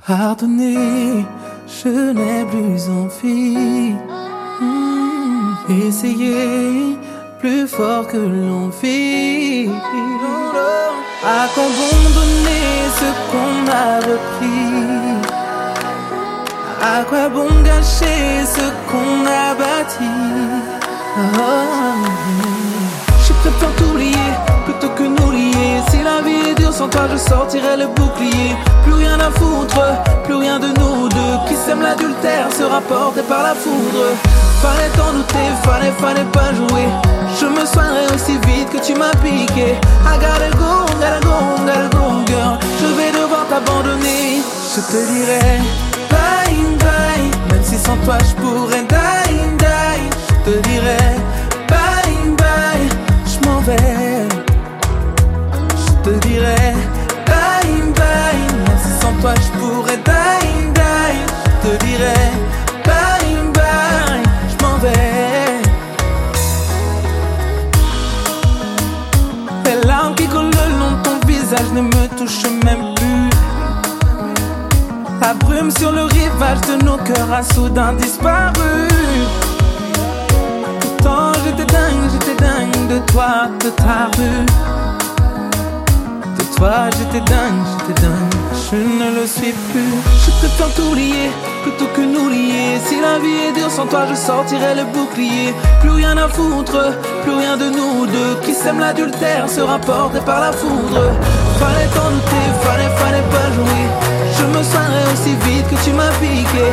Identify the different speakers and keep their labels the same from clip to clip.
Speaker 1: Pardonnez, je n'ai plus envie. Hmm, essayez plus fort que l'envie. À quoi bon donner ce qu'on a repris À quoi bon gâcher ce qu'on a bâti? Oh. Sans je sortirai le bouclier. Plus rien à foutre, plus rien de nous deux. Qui sème l'adultère sera porté par la foudre. Fallait t'en douter, fallait, fallait pas jouer. Je me soignerai aussi vite que tu m'as piqué. I gotta go, gotta go, gotta go, girl. Je vais devoir t'abandonner. Je te dirai bye, bye. Même si sans toi je pourrais die, die. Je te dirai toi je pourrais die, die. Je te dirai bye, bye. Je m'en vais. Les larmes qui collent le long de ton visage ne me touchent même plus. La brume sur le rivage de nos cœurs a soudain disparu. Pourtant j'étais dingue, j'étais dingue de toi, de ta rue. De toi j'étais dingue, j'étais dingue, je ne le suis plus. Je préfère t'oublier plutôt que nous lier. Si la vie est dure sans toi, je sortirai le bouclier. Plus rien à foutre, plus rien de nous deux. Qui sème l'adultère sera porté par la foudre. Fallait t'en douter, fallait, fallait pas jouer. Je me soignerai aussi vite que tu m'as piqué.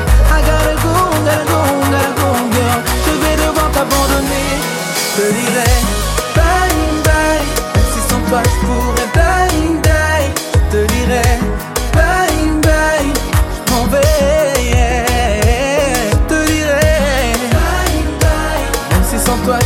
Speaker 1: tuas